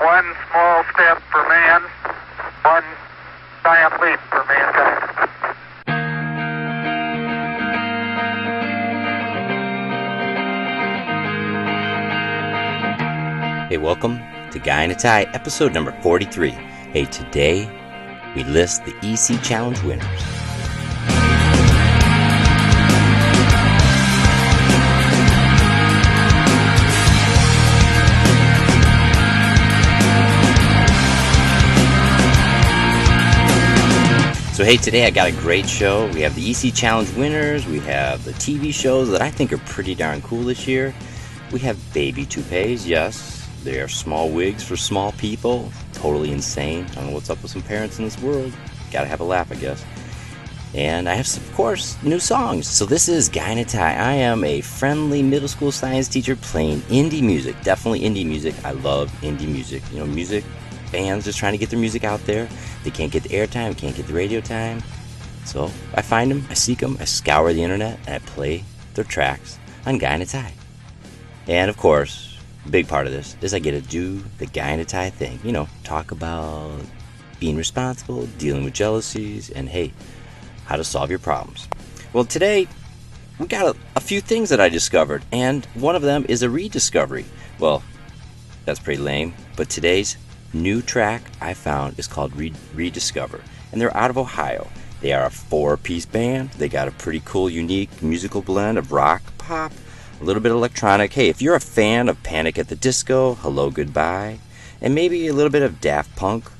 one small step for man, one giant leap for mankind. Hey, welcome to Guy in a Tie, episode number 43. Hey, today we list the EC Challenge winners. So, hey, today I got a great show. We have the EC Challenge winners, we have the TV shows that I think are pretty darn cool this year. We have baby toupees, yes. They are small wigs for small people. Totally insane. I don't know what's up with some parents in this world. Gotta have a laugh, I guess. And I have, of course, new songs. So this is Guy in. I am a friendly middle school science teacher playing indie music. Definitely indie music. I love indie music. You know, music bands just trying to get their music out there. They can't get the airtime, can't get the radio time. So I find them, I seek them, I scour the internet, and I play their tracks on Guy in a Tie. And of course, big part of this is I get to do the Guy in a Tie thing. You know, talk about being responsible, dealing with jealousies, and hey, how to solve your problems. Well, today we got a, a few things that I discovered, and one of them is a rediscovery. Well, that's pretty lame, but today's new track I found is called Re- Rediscover, and they're out of Ohio. They are a four piece band. They got a pretty cool, unique musical blend of rock, pop, a little bit electronic. Hey, if you're a fan of Panic at the Disco, Hello Goodbye, and maybe a little bit of Daft Punk,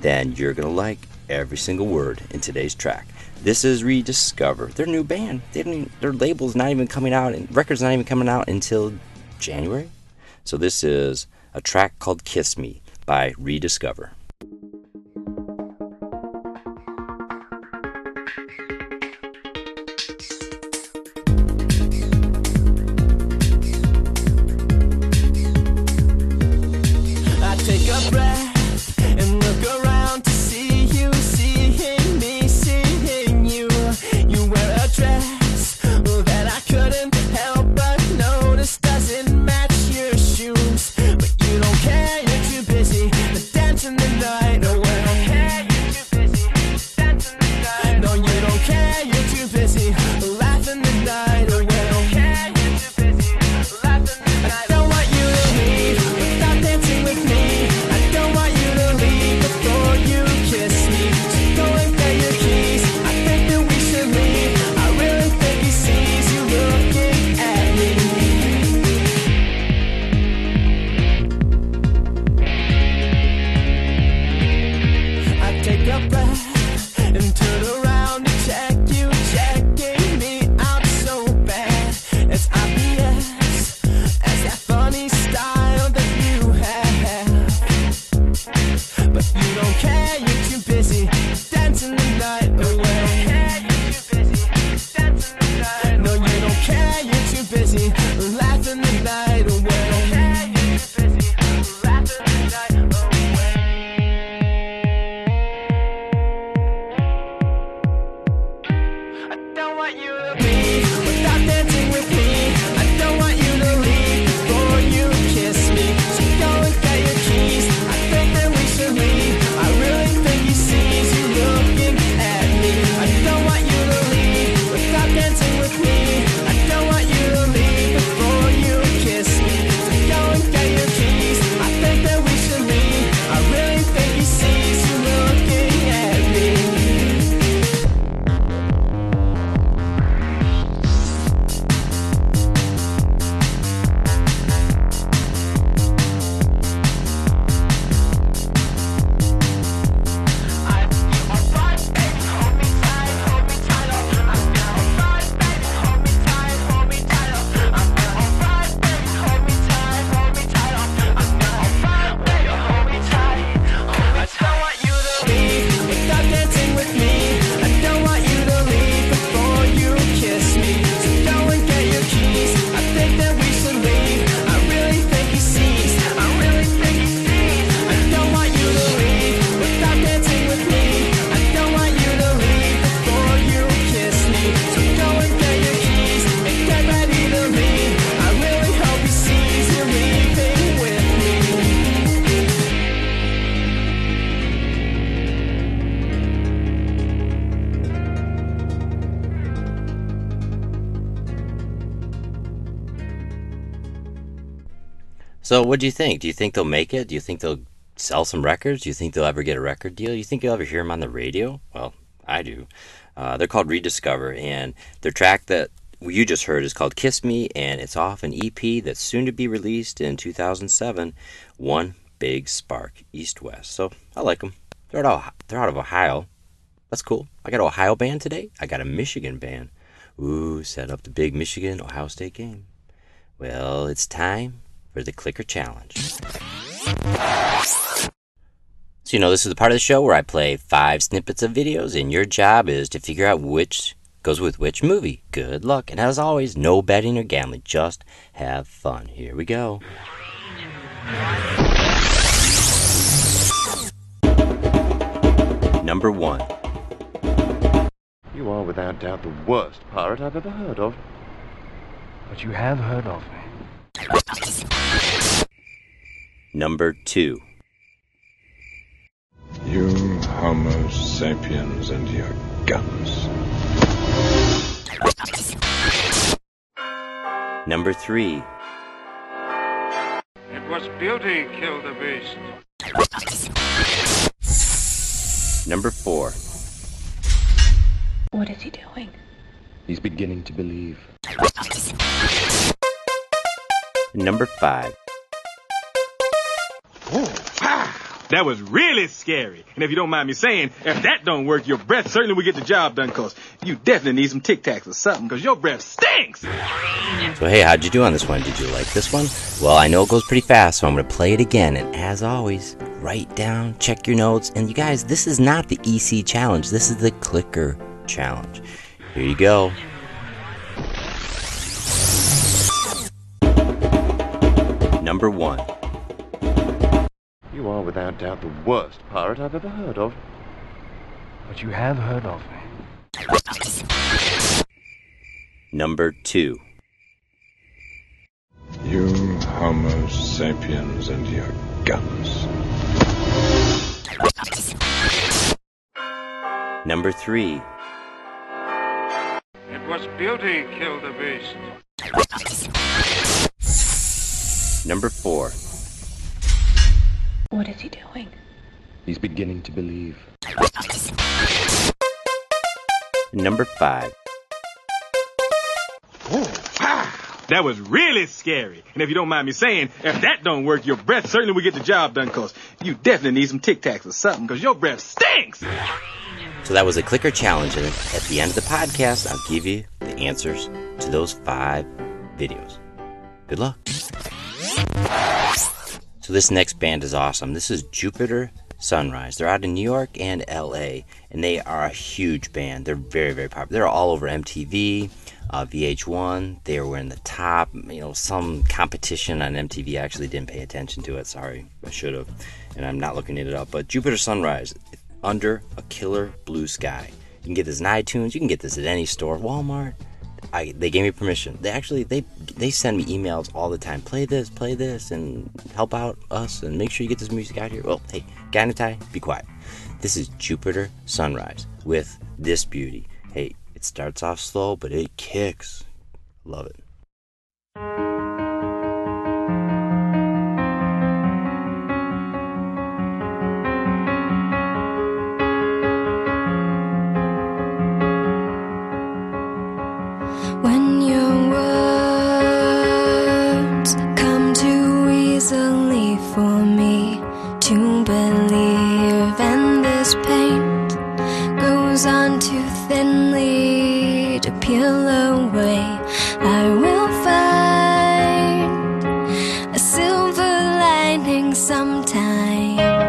then you're going to like every single word in today's track. This is Rediscover. Their new band. They don't their label's not even coming out, and records not even coming out until January. So this is a track called Kiss Me by Rediscover. So, what do you think? Do you think they'll make it? Do you think they'll sell some records? Do you think they'll ever get a record deal? Do you think you'll ever hear them on the radio? Well, I do. Uh, they're called Rediscover, and their track that you just heard is called Kiss Me, and it's off an EP that's soon to be released in 2007. One Big Spark, East West. So, I like them. They're out, they're out of Ohio. That's cool. I got an Ohio band today. I got a Michigan band. Ooh, set up the big Michigan Ohio State game. Well, it's time for the Clicker Challenge. So, you know, this is the part of the show where I play five snippets of videos, and your job is to figure out which goes with which movie. Good luck. And as always, no betting or gambling, just have fun. Here we go. Number one. You are without doubt the worst pirate I've ever heard of. But you have heard of me. Number two. You Homo sapiens and your guns. Number three. It was beauty killed the beast. Number four. What is he doing? He's beginning to believe. Number five. That was really scary. And if you don't mind me saying, if that don't work, your breath certainly will get the job done, cause you definitely need some Tic Tacs or something, cause your breath stinks! So, hey, how'd you do on this one? Did you like this one? Well, I know it goes pretty fast, so I'm going to play it again. And as always, write down, check your notes. And you guys, this is not the EC challenge, this is the clicker challenge. Here you go. Number one. You are without doubt the worst pirate I've ever heard of. But you have heard of me. Number two. You Homo sapiens and your guns. Number three. It was beauty killed the beast. Number four. What is he doing? He's beginning to believe. Number five. That was really scary. And if you don't mind me saying, if that don't work, your breath certainly will get the job done, cause you definitely need some Tic Tacs or something, cause your breath stinks! So that was a clicker challenge, and at the end of the podcast, I'll give you the answers to those five videos. Good luck. So this next band is awesome. This is Jupiter Sunrise. They're out in New York and LA, and they are a huge band. They're very, very popular. They're all over MTV, uh, VH1. They were in the top. You know, some competition on MTV. I actually didn't pay attention to it. Sorry, I should have, and I'm not looking it up. But Jupiter Sunrise, under a killer blue sky. You can get this in iTunes. You can get this at any store, Walmart. I, they gave me permission. They actually they they send me emails all the time. Play this, play this, and help out us and make sure you get this music out here. Well, hey, Guy in a Tie, be quiet. This is Jupiter Sunrise with this beauty. Hey, it starts off slow, but it kicks. Love it. Sometime.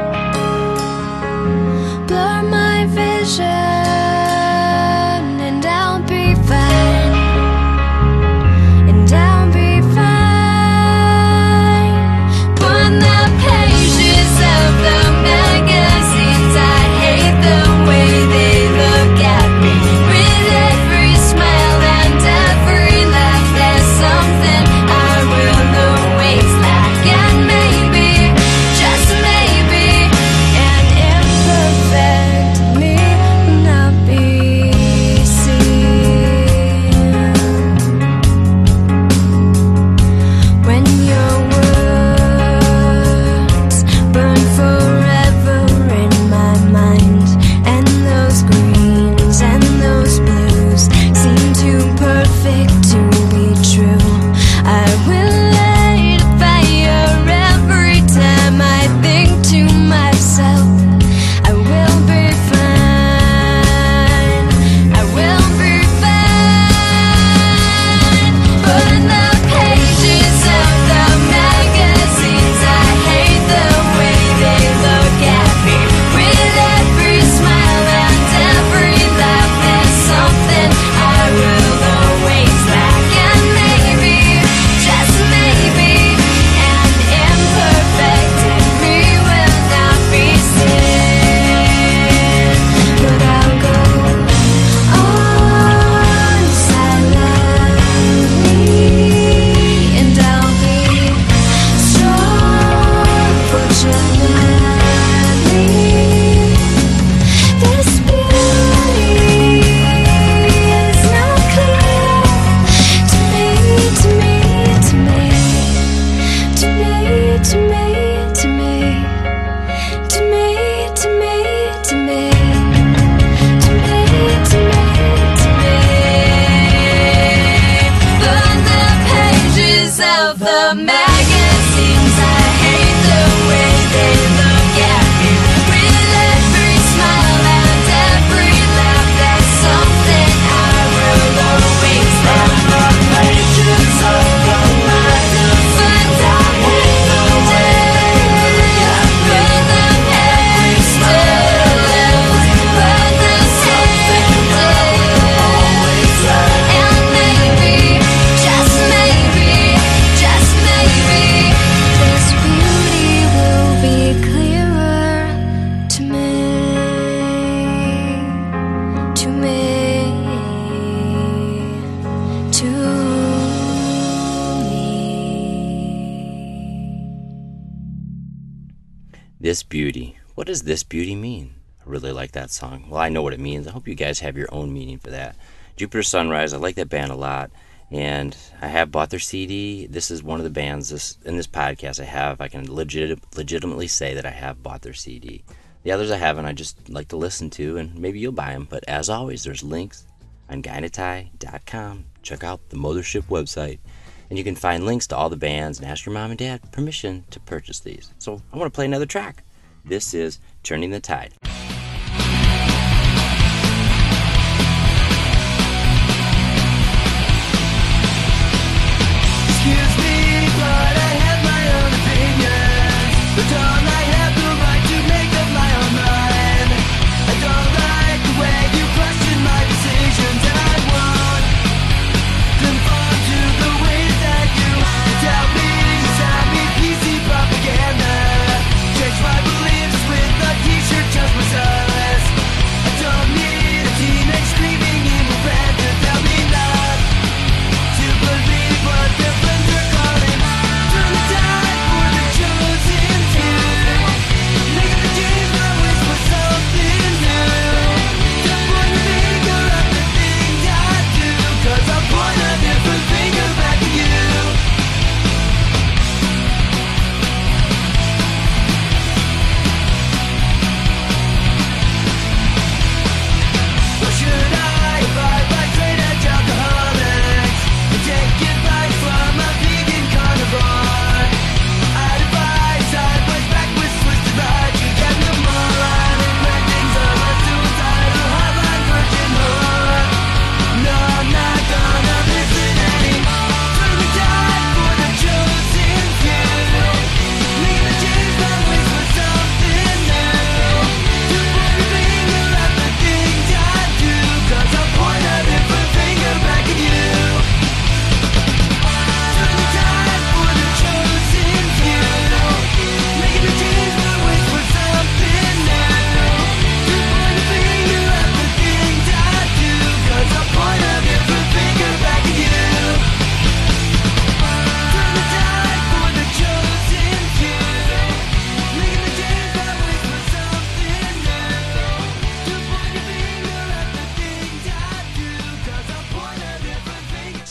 Does this beauty mean? I really like that song. Well, I know what it means. I hope you guys have your own meaning for that. Jupiter Sunrise, I like that band a lot. And I have bought their CD. This is one of the bands this in this podcast I have. I can legit, legitimately say that I have bought their CD. The others I haven't. I just like to listen to, and maybe you'll buy them. But as always, there's links on guyinatie.com. Check out the Mothership website, and you can find links to all the bands and ask your mom and dad permission to purchase these. So I want to play another track. This is Turning the Tide.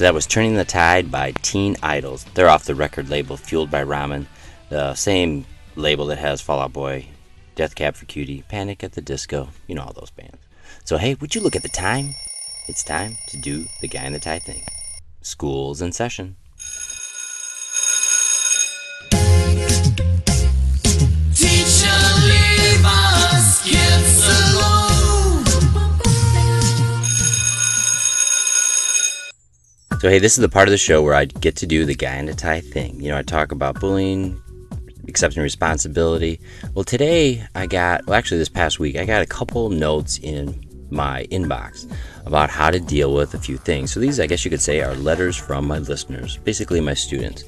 That was Turning the Tide by Teen Idols. They're off the record label Fueled by Ramen, the same label that has Fall Out Boy, Death Cab for Cutie, Panic at the Disco, you know all those bands. So hey, would you look at the time? It's time to do the guy in the tie thing. School's in session. So hey, this is the part of the show where I get to do the guy in a tie thing. You know, I talk about bullying, accepting responsibility. Well, today I got, well, actually this past week, I got a couple notes in my inbox about how to deal with a few things. So these, I guess you could say, are letters from my listeners, basically my students.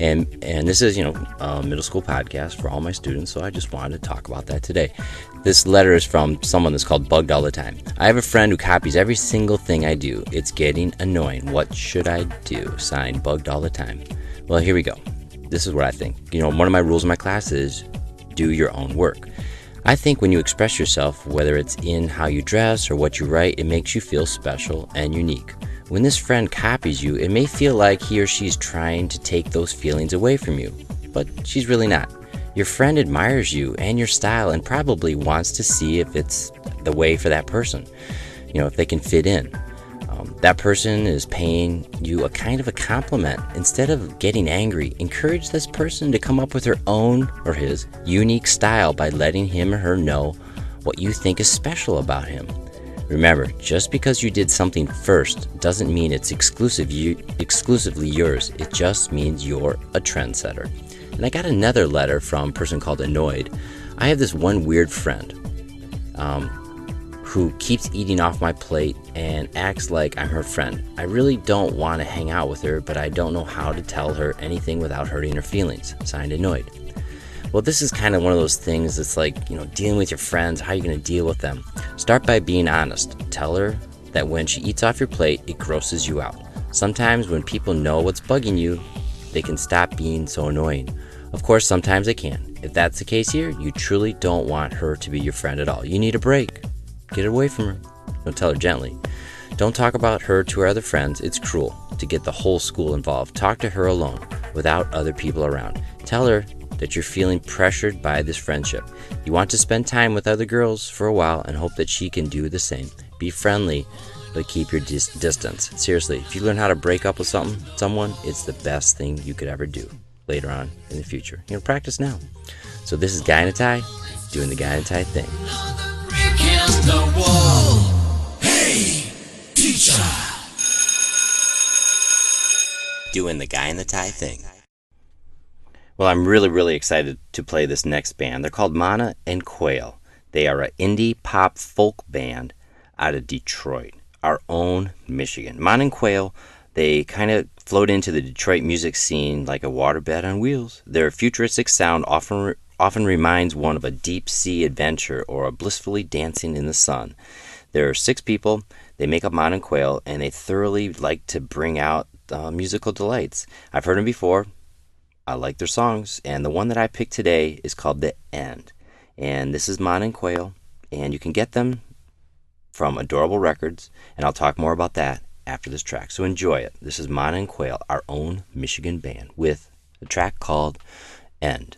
And and this is, you know, a middle school podcast for all my students. So I just wanted to talk about that today. This letter is from someone that's called Bugged All the Time. I have a friend who copies every single thing I do. It's getting annoying. What should I do? Signed, Bugged All the Time. Well, here we go. This is what I think. You know, one of my rules in my class is do your own work. I think when you express yourself, whether it's in how you dress or what you write, it makes you feel special and unique. When this friend copies you, it may feel like he or she's trying to take those feelings away from you, but she's really not. Your friend admires you and your style and probably wants to see if it's the way for that person, you know, if they can fit in. Um, That person is paying you a kind of a compliment. Instead of getting angry, encourage this person to come up with her own or his unique style by letting him or her know what you think is special about him. Remember, just because you did something first doesn't mean it's exclusive you, exclusively yours. It just means you're a trendsetter. And I got another letter from a person called Annoyed. I have this one weird friend um, who keeps eating off my plate and acts like I'm her friend. I really don't want to hang out with her, but I don't know how to tell her anything without hurting her feelings. Signed, Annoyed. Well, this is kind of one of those things that's like, you know, dealing with your friends, how are you going to deal with them? Start by being honest. Tell her that when she eats off your plate, it grosses you out. Sometimes when people know what's bugging you, they can stop being so annoying. Of course, sometimes they can. If that's the case here, you truly don't want her to be your friend at all. You need a break. Get away from her. Don't tell her gently. Don't talk about her to her other friends. It's cruel to get the whole school involved. Talk to her alone without other people around. Tell her that you're feeling pressured by this friendship. You want to spend time with other girls for a while and hope that she can do the same. Be friendly, but keep your dis- distance. Seriously, if you learn how to break up with something, someone, it's the best thing you could ever do later on in the future. You know, practice now. So this is Guy in a Tie doing the Guy in a Tie thing. The wall. Hey, teacher. Doing the Guy in the Tie thing. Well, I'm really, really excited to play this next band. They're called Mana and Quail. They are an indie pop folk band out of Detroit, our own Michigan. Mana and Quail, they kind of float into the Detroit music scene like a waterbed on wheels. Their futuristic sound often often reminds one of a deep sea adventure or a blissfully dancing in the sun. There are six people. They make up Mana and Quail, and they thoroughly like to bring out uh, musical delights. I've heard them before. I like their songs, and the one that I picked today is called The End. And this is Mana and Quail, and you can get them from Adorable Records, and I'll talk more about that after this track. So enjoy it. This is Mana and Quail, our own Michigan band, with a track called End.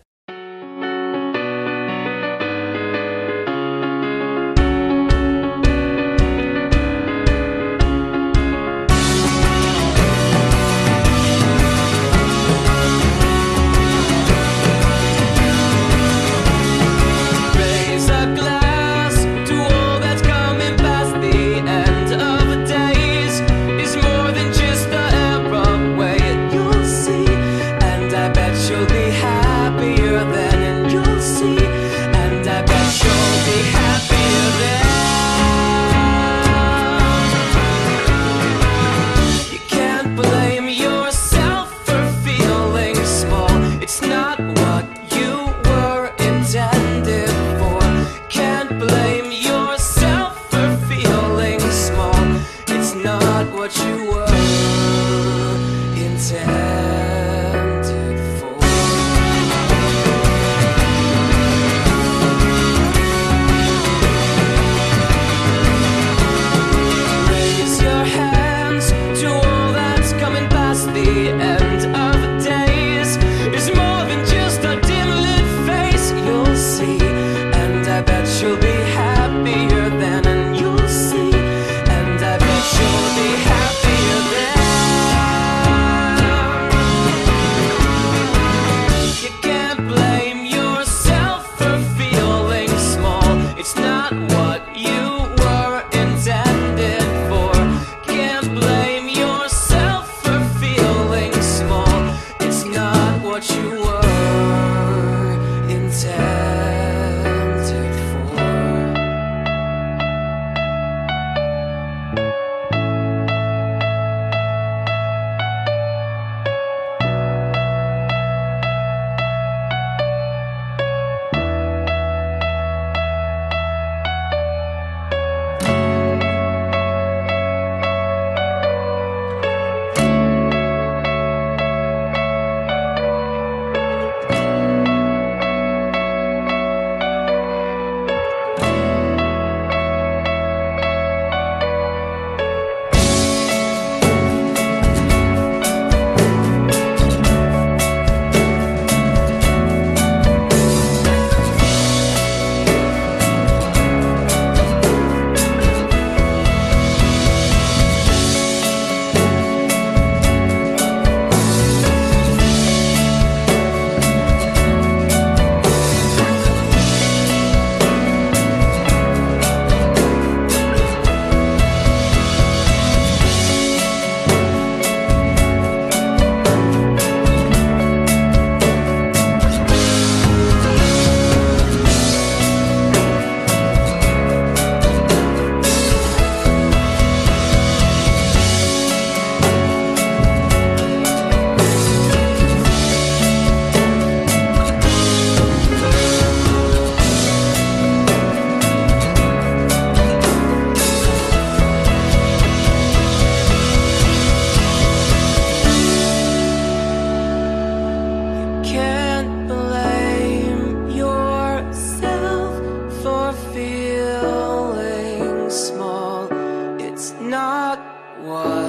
was.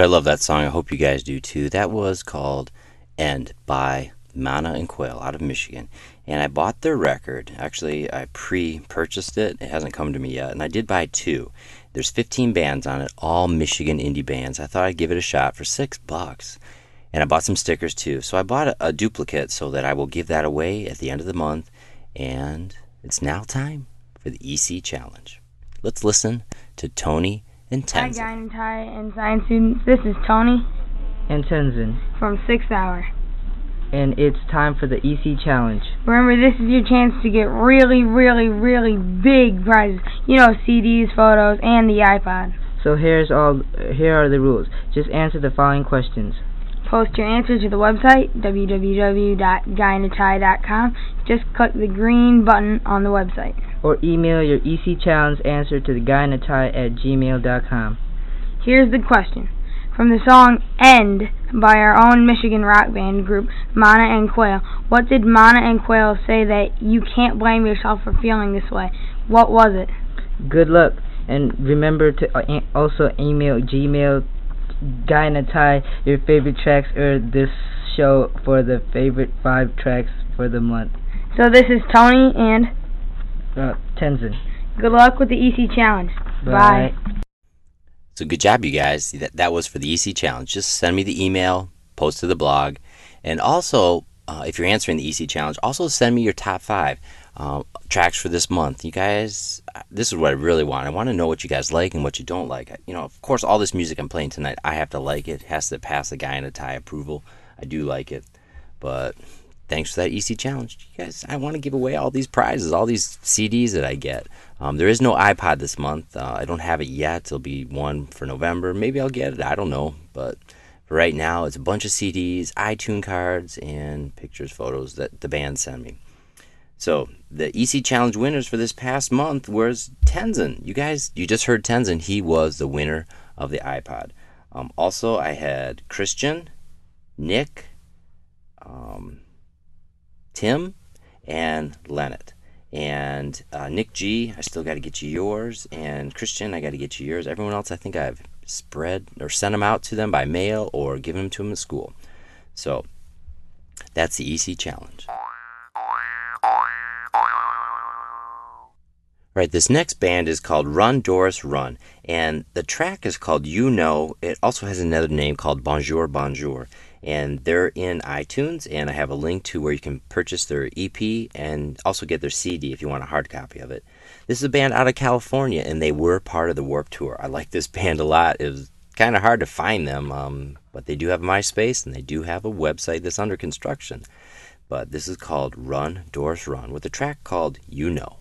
I love that song. I hope you guys do too. That was called End by Mana and Quail out of Michigan. And I bought their record. Actually, I pre purchased it. It hasn't come to me yet. And I did buy two. There's 15 bands on it, all Michigan indie bands. I thought I'd give it a shot for six bucks. And I bought some stickers too. So I bought a, a duplicate so that I will give that away at the end of the month. And it's now time for the EC Challenge. Let's listen to Tony and Hi, Tenzin. Guy and Ty and science students. This is Tony and Tenzin, from Sixth Hour. and it's time for the EC Challenge. Remember, this is your chance to get really, really, really big prizes. You know, CDs, photos, and the iPod. So here's all. Here are the rules. Just answer the following questions. Post your answer to the website, www.guyinatie.com. Just click the green button on the website. Or email your EC Challenge answer to the guy in a tie at gmail.com. Here's the question. From the song End by our own Michigan rock band group, Mana and Quail, what did Mana and Quail say that you can't blame yourself for feeling this way? What was it? Good luck, and remember to uh, also email Gmail guy in a tie your favorite tracks or this show for the favorite five tracks for the month. So this is Tony and Uh, Tenzin. good luck with the EC challenge. Bye. So good job, you guys. That, that was for the EC Challenge. Just send me the email, post to the blog, and also, uh, if you're answering the EC Challenge, also send me your top five uh, tracks for this month. You guys, uh, this is what I really want. I want to know what you guys like and what you don't like. You know, of course, all this music I'm playing tonight, I have to like it. it has to pass the guy in a tie approval. I do like it, but thanks for that EC challenge. You guys, I want to give away all these prizes, all these CDs that I get. Um, there is no iPod this month. Uh, I don't have it yet. It'll be one for November. Maybe I'll get it. I don't know. But right now, it's a bunch of CDs, iTunes cards, and pictures, photos that the band sent me. So the EC Challenge winners for this past month was Tenzin. You guys, you just heard Tenzin. He was the winner of the iPod. Um, also, I had Christian, Nick, um, Tim, and Leonard. And uh, Nick G, I still got to get you yours. And Christian, I got to get you yours. Everyone else, I think I've spread or sent them out to them by mail or given them to them at school. So that's the EC challenge. Right, this next band is called Run Doris Run, and the track is called You Know. It also has another name called Bonjour Bonjour, and they're in iTunes. And I have a link to where you can purchase their EP and also get their CD if you want a hard copy of it. This is a band out of California, and they were part of the Warped Tour. I like this band a lot. It was kind of hard to find them, um, but they do have MySpace and they do have a website that's under construction. But this is called Run Doris Run with a track called You Know.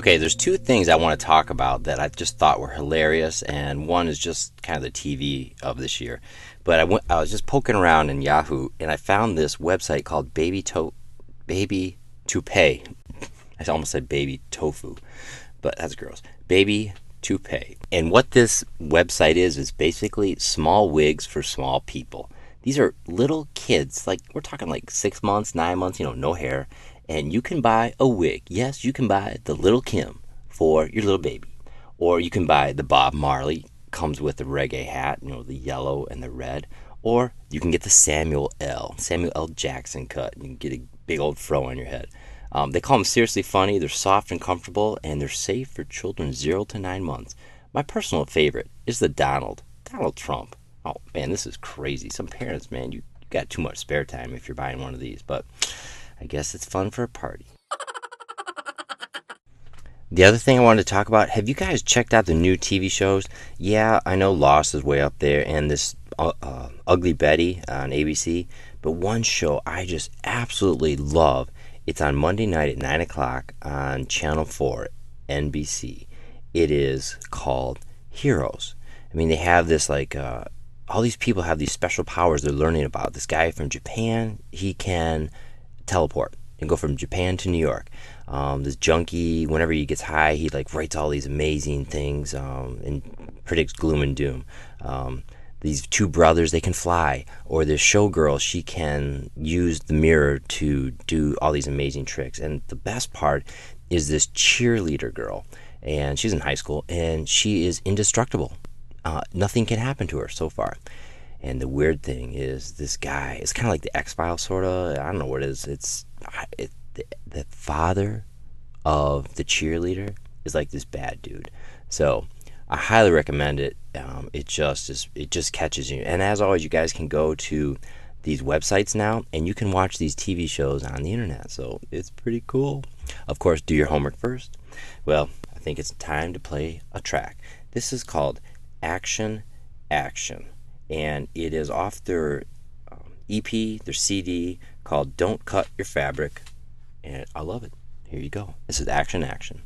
Okay, there's two things I want to talk about that I just thought were hilarious, and one is just kind of the TV of this year. But I went, I was just poking around in Yahoo, and I found this website called Baby To, Baby Toupee. I almost said Baby Tofu, but that's gross. Baby Toupee. And what this website is is basically small wigs for small people. These are little kids, like we're talking like six months, nine months, you know, no hair and you can buy a wig. Yes, you can buy the Lil' Kim for your little baby, or you can buy the Bob Marley comes with the reggae hat, you know, the yellow and the red, or you can get the Samuel L. Samuel L. Jackson cut. You can get a big old fro on your head. Um, they call them seriously funny. They're soft and comfortable, and they're safe for children zero to nine months. My personal favorite is the Donald Donald Trump. Oh man, this is crazy. Some parents, man, you got too much spare time if you're buying one of these, but. I guess it's fun for a party. The other thing I wanted to talk about have you guys checked out the new TV shows? Yeah, I know Lost is way up there and this uh, uh, Ugly Betty on ABC, but one show I just absolutely love. It's on Monday night at 9 o'clock on Channel 4, NBC. It is called Heroes. I mean, they have this like, uh, all these people have these special powers they're learning about. This guy from Japan, he can teleport and go from Japan to New York. Um, this junkie, whenever he gets high, he like writes all these amazing things um, and predicts gloom and doom. Um, these two brothers, they can fly, or this showgirl, she can use the mirror to do all these amazing tricks. And the best part is this cheerleader girl, and she's in high school, and she is indestructible. Uh, nothing can happen to her so far. And the weird thing is, this guy it's kind of like the X Files, sort of. I don't know what it is. It's it, the, the father of the cheerleader is like this bad dude. So I highly recommend it. Um, it just is, it just catches you. And as always, you guys can go to these websites now, and you can watch these TV shows on the internet. So it's pretty cool. Of course, do your homework first. Well, I think it's time to play a track. This is called Action Action and it is off their um, EP, their CD called Don't Cut Your Fabric, and I love it. Here you go. This is Action Action.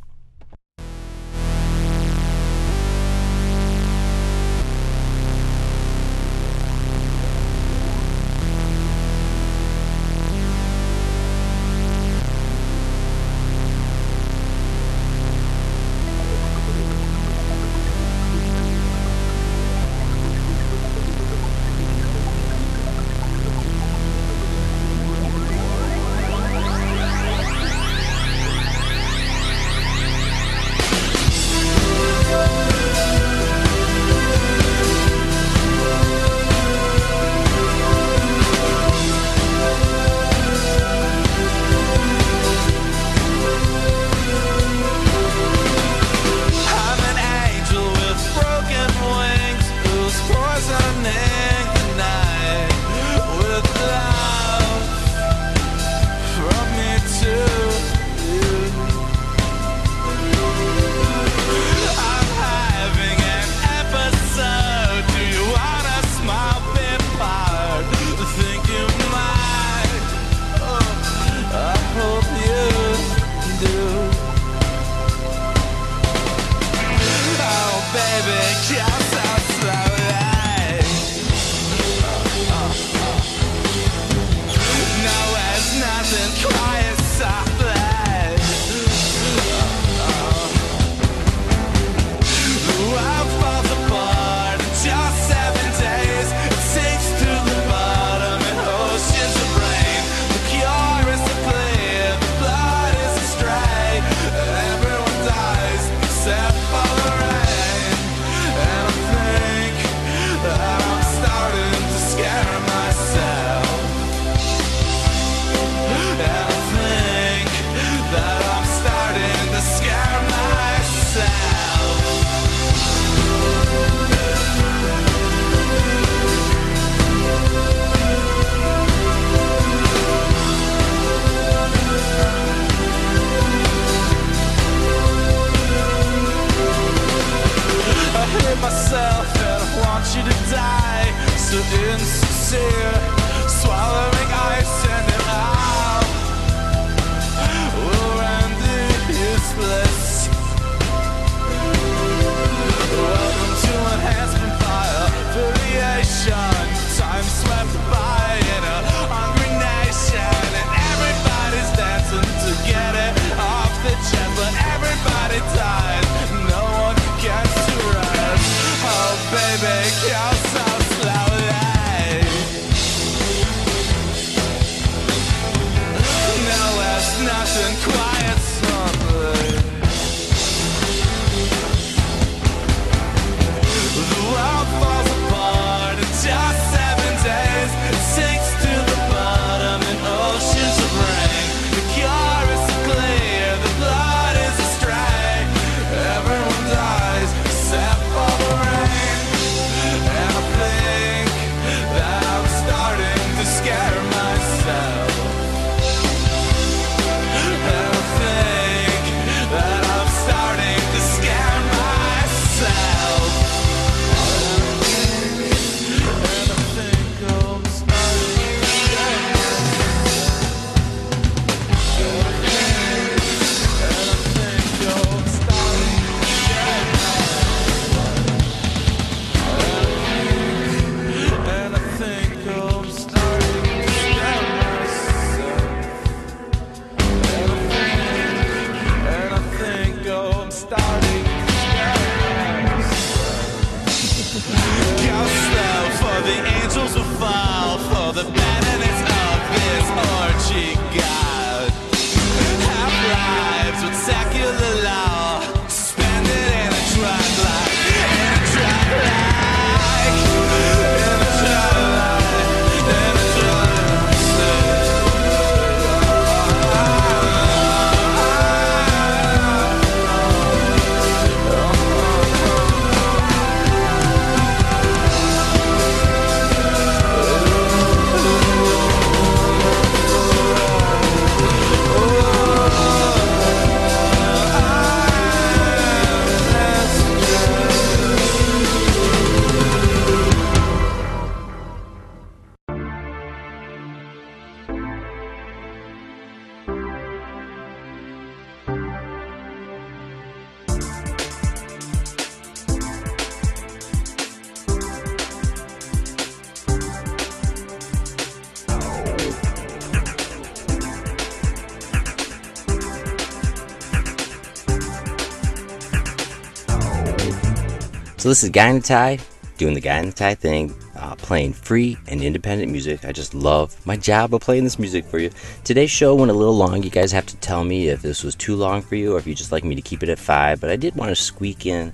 So this is Guy in the Tie doing the Guy in the Tie thing, uh, playing free and independent music. I just love my job of playing this music for you. Today's show went a little long. You guys have to tell me if this was too long for you or if you just like me to keep it at five. But I did want to squeak in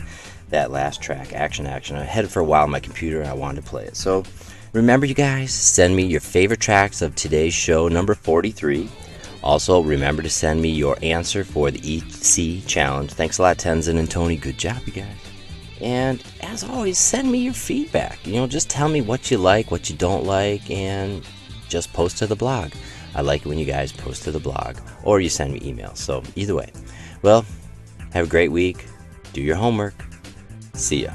that last track, Action Action. I had it for a while on my computer and I wanted to play it. So remember, you guys, send me your favorite tracks of today's show, number 43. Also, remember to send me your answer for the EC challenge. Thanks a lot, Tenzin and Tony. Good job, you guys. And as always, send me your feedback. You know, just tell me what you like, what you don't like, and just post to the blog. I like it when you guys post to the blog or you send me emails. So, either way. Well, have a great week. Do your homework. See ya.